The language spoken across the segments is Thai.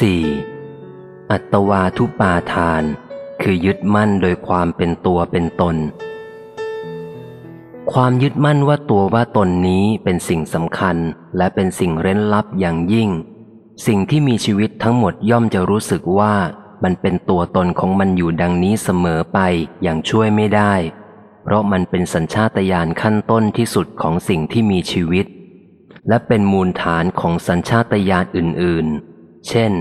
4. อัตวาทุปาทาน คือยึดมั่นโดยความเป็นตัวเป็นตน ความยึดมั่นว่าตัวว่าตนนี้เป็นสิ่งสำคัญและเป็นสิ่งเร้นลับอย่างยิ่ง สิ่งที่มีชีวิตทั้งหมดย่อมจะรู้สึกว่ามันเป็นตัวตนของมันอยู่ดังนี้เสมอไปอย่างช่วยไม่ได้ เพราะมันเป็นสัญชาตญาณขั้นต้นที่สุดของสิ่งที่มีชีวิต และเป็นมูลฐานของสัญชาตญาณอื่นๆ เช่น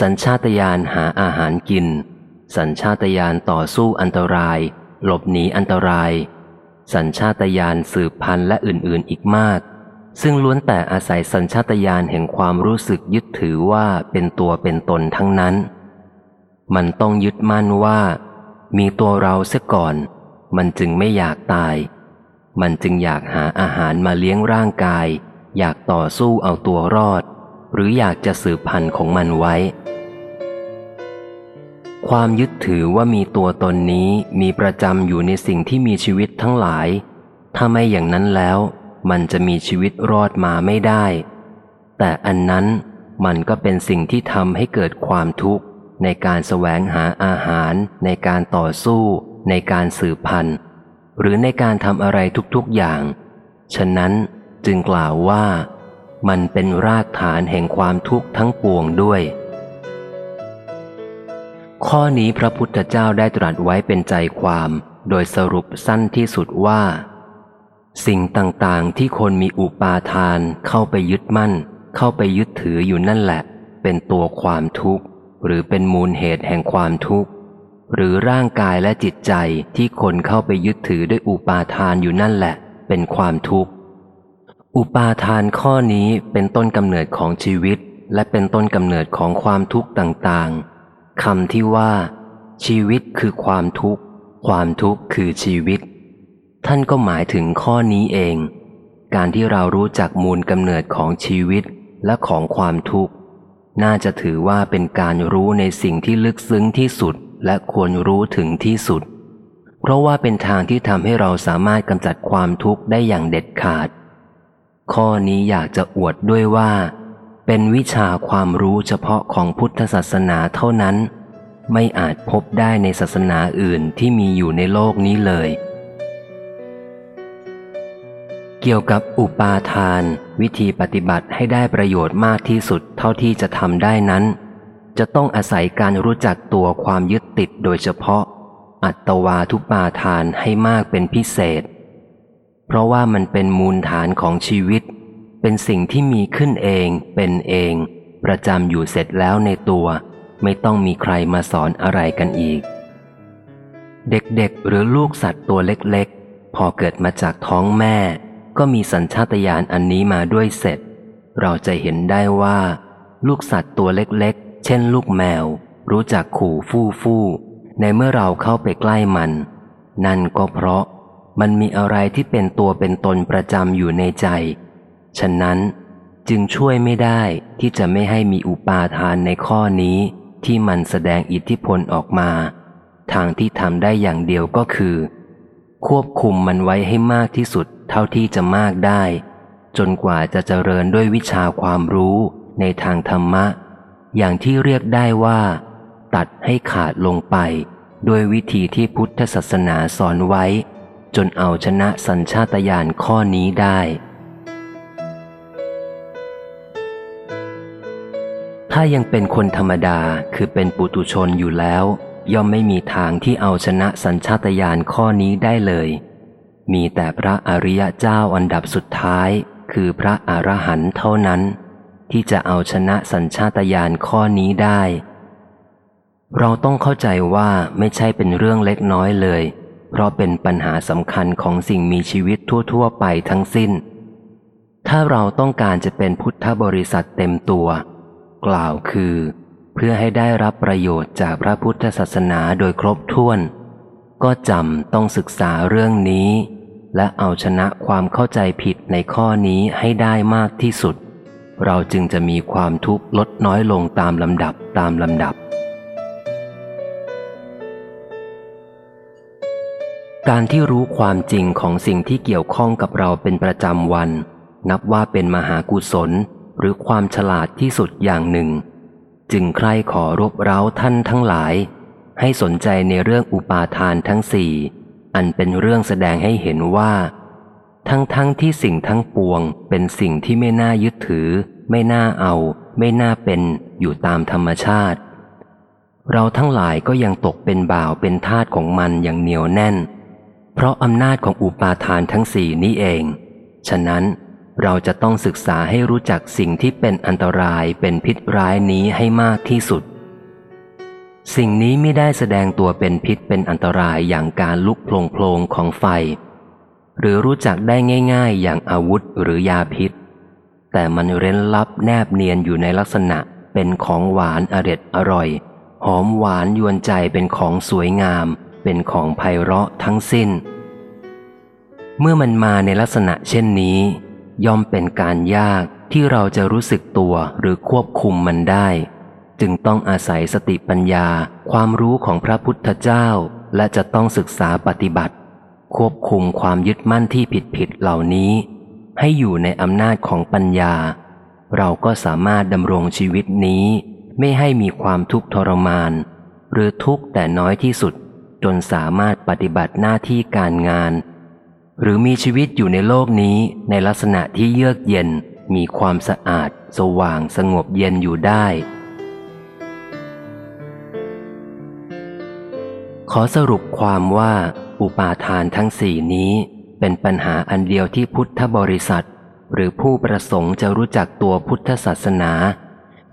สัญชาตญาณหาอาหารกิน สัญชาตญาณต่อสู้อันตราย หลบหนีอันตราย สัญชาตญาณสืบพันธุ์และอื่นๆอีกมาก ซึ่งล้วนแต่อาศัยสัญชาตญาณแห่งความรู้สึกยึดถือว่าเป็นตัวเป็นตนทั้งนั้น มันต้องยึดมั่นว่า มีตัวเราเสียก่อน มันจึงไม่อยากตาย มันจึงอยากหาอาหารมาเลี้ยงร่างกาย อยากต่อสู้เอาตัวรอด หรืออยากจะสืบพันธุ์ของมันไว้ ความยึดถือว่ามีตัวตนนี้มีประจำอยู่ในสิ่งที่มีชีวิตทั้งหลาย ถ้าไม่อย่างนั้นแล้ว มันจะมีชีวิตรอดมาไม่ได้ แต่อันนั้นมันก็เป็นสิ่งที่ทำให้เกิดความทุกข์ ในการแสวงหาอาหาร ในการต่อสู้ ในการสืบพันธุ์ หรือในการทำอะไรทุกๆอย่าง ฉะนั้นจึงกล่าวว่า มันเป็นรากฐานแห่งความทุกข์ทั้งปวงด้วย ข้อนี้พระพุทธเจ้าได้ตรัสไว้เป็นใจความ โดยสรุปสั้นที่สุดว่า สิ่งต่างๆที่คนมีอุปาทานเข้าไปยึดมั่น เข้าไปยึดถืออยู่นั่นแหละ เป็นตัวความทุกข์ หรือเป็นมูลเหตุแห่งความทุกข์ หรือร่างกายและจิตใจที่คนเข้าไปยึดถือด้วยอุปาทานอยู่นั่นแหละ เป็นความทุกข์ อุปาทานข้อนี้เป็นต้นกำเนิดของชีวิต และเป็นต้นกำเนิดของความทุกข์ต่างๆคำที่ว่า ชีวิตคือความทุกข์ ความทุกข์คือชีวิต ท่านก็หมายถึงข้อนี้เอง การที่เรารู้จักมูลกำเนิดของชีวิตและของความทุกข์ น่าจะถือว่าเป็นการรู้ในสิ่งที่ลึกซึ้งที่สุดและควรรู้ถึงที่สุด เพราะว่าเป็นทางที่ทำให้เราสามารถกำจัดความทุกข์ได้อย่างเด็ดขาด ข้อนี้อยากจะอวดด้วยว่า เป็นวิชาความรู้เฉพาะของพุทธศาสนาเท่านั้น ไม่อาจพบได้ในศาสนาอื่นที่มีอยู่ในโลกนี้เลย เกี่ยวกับอุปาทาน วิธีปฏิบัติให้ได้ประโยชน์มากที่สุดเท่าที่จะทำได้นั้น จะต้องอาศัยการรู้จักตัวความยึดติดโดยเฉพาะ อัตวาทุปาทานให้มากเป็นพิเศษ เพราะว่ามันเป็นมูลฐานของชีวิต เป็นสิ่งที่มีขึ้นเอง เป็นเอง ประจำอยู่เสร็จแล้วในตัว ไม่ต้องมีใครมาสอนอะไรกันอีก เด็กๆ หรือลูกสัตว์ตัวเล็กๆ พอเกิดมาจากท้องแม่ ก็มีสัญชาตญาณอันนี้มาด้วยเสร็จ เราจะเห็นได้ว่า ลูกสัตว์ตัวเล็กๆ เช่น ลูกแมว รู้จักขู่ฟู่ฟู่ในเมื่อเราเข้าไปใกล้มัน นั่นก็เพราะ มันมีอะไรที่เป็นตัวเป็นตนประจำอยู่ในใจ ฉะนั้นจึงช่วยไม่ได้ที่จะไม่ให้มีอุปาทานในข้อนี้ที่มันแสดงอิทธิพลออกมา ทางที่ทำได้อย่างเดียวก็คือ ควบคุมมันไว้ให้มากที่สุดเท่าที่จะมากได้ จนกว่าจะเจริญด้วยวิชาความรู้ในทางธรรมะ อย่างที่เรียกได้ว่า ตัดให้ขาดลงไป ด้วยวิธีที่พุทธศาสนาสอนไว้ จนเอาชนะสัญชาตญาณข้อนี้ได้ ถ้ายังเป็นคนธรรมดาคือเป็นปุตุชนอยู่แล้ว ย่อมไม่มีทางที่เอาชนะสัญชาตญาณข้อนี้ได้เลย มีแต่พระอริยเจ้าอันดับสุดท้าย คือพระอรหันต์เท่านั้น ที่จะเอาชนะสัญชาตญาณข้อนี้ได้ เราต้องเข้าใจว่าไม่ใช่เป็นเรื่องเล็กน้อยเลย เพราะเป็นปัญหาสำคัญของสิ่งมีชีวิตทั่ว ๆ ไปทั้งสิ้น ถ้าเราต้องการจะเป็นพุทธบริษัทเต็มตัว กล่าวคือ เพื่อให้ได้รับประโยชน์จากพระพุทธศาสนาโดยครบถ้วน ก็จำต้องศึกษาเรื่องนี้ และเอาชนะความเข้าใจผิดในข้อนี้ให้ได้มากที่สุด เราจึงจะมีความทุกข์ลดน้อยลงตามลำดับตามลำดับ การที่รู้ความจริงของสิ่งที่เกี่ยวข้องกับเราเป็นประจำวัน นับว่าเป็นมหากุศล หรือความฉลาดที่สุดอย่างหนึ่ง จึงใคร่ขอรบเร้าท่านทั้งหลาย ให้สนใจในเรื่องอุปาทานทั้งสี่อันเป็นเรื่องแสดงให้เห็นว่า ทั้งทั้งที่สิ่งทั้งปวง เป็นสิ่งที่ไม่น่ายึดถือ ไม่น่าเอา ไม่น่าเป็นอยู่ตามธรรมชาติ เราทั้งหลายก็ยังตกเป็นบ่าวเป็นทาสของมันอย่างเหนียวแน่น เพราะอำนาจของอุปาทานทั้งสี่นี้เอง ฉะนั้นเราจะต้องศึกษาให้รู้จักสิ่งที่เป็นอันตรายเป็นพิษร้ายนี้ให้มากที่สุด สิ่งนี้ไม่ได้แสดงตัวเป็นพิษเป็นอันตรายอย่างการลุกโผลงโผลงของไฟ หรือรู้จักได้ง่าย ๆ อย่างอาวุธหรือยาพิษ แต่มันเร้นลับแนบเนียนอยู่ในลักษณะเป็นของหวานอร็ดอร่อย หอมหวานยวนใจเป็นของสวยงาม เป็นของไพเราะทั้งสิ้น เมื่อมันมาในลักษณะเช่นนี้ ย่อมเป็นการยากที่เราจะรู้สึกตัวหรือควบคุมมันได้ จึงต้องอาศัยสติปัญญาความรู้ของพระพุทธเจ้า และจะต้องศึกษาปฏิบัติ ควบคุมความยึดมั่นที่ผิดผิดเหล่านี้ ให้อยู่ในอำนาจของปัญญา เราก็สามารถดำรงชีวิตนี้ ไม่ให้มีความทุกข์ทรมาน หรือทุกข์แต่น้อยที่สุด จนสามารถปฏิบัติหน้าที่การงาน หรือมีชีวิตอยู่ในโลกนี้ในลักษณะที่เยือกเย็นมีความสะอาด สว่างสงบเย็นอยู่ได้ ขอสรุปความว่า อุปาทานทั้งสี่นี้เป็นปัญหาอันเดียวที่พุทธบริษัท หรือผู้ประสงค์จะรู้จักตัวพุทธศาสนา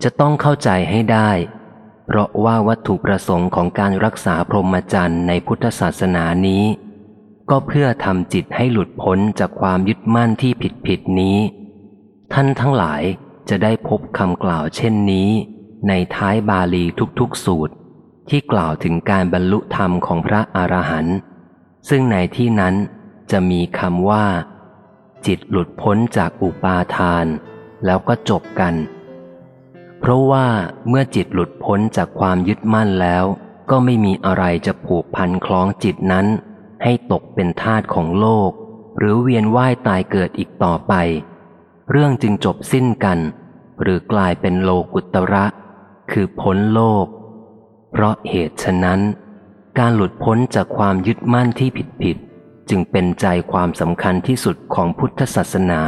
จะต้องเข้าใจให้ได้ เพราะว่าวัตถุประสงค์ของการรักษาพรหมจรรย์ในพุทธศาสนานี้ ก็เพื่อทำจิตให้หลุดพ้นจากความยึดมั่นที่ผิดผิดนี้ ท่านทั้งหลายจะได้พบคำกล่าวเช่นนี้ ในท้ายบาลีทุกๆสูตร ที่กล่าวถึงการบรรลุธรรมของพระอรหันต์ซึ่งในที่นั้นจะมีคำว่า จิตหลุดพ้นจากอุปาทาน แล้วก็จบกัน เพราะว่าเมื่อจิตหลุดพ้นจากความยึดมั่นแล้ว ก็ไม่มีอะไรจะผูกพันคล้องจิตนั้น ให้ตกเป็นทาสของโลก หรือเวียนว่ายตายเกิดอีกต่อไป เรื่องจึงจบสิ้นกัน หรือกลายเป็นโลกุตระ คือพ้นโลก เพราะเหตุฉะนั้น การหลุดพ้นจากความยึดมั่นที่ผิดผิดจึงเป็นใจความสำคัญที่สุดของพุทธศาสนา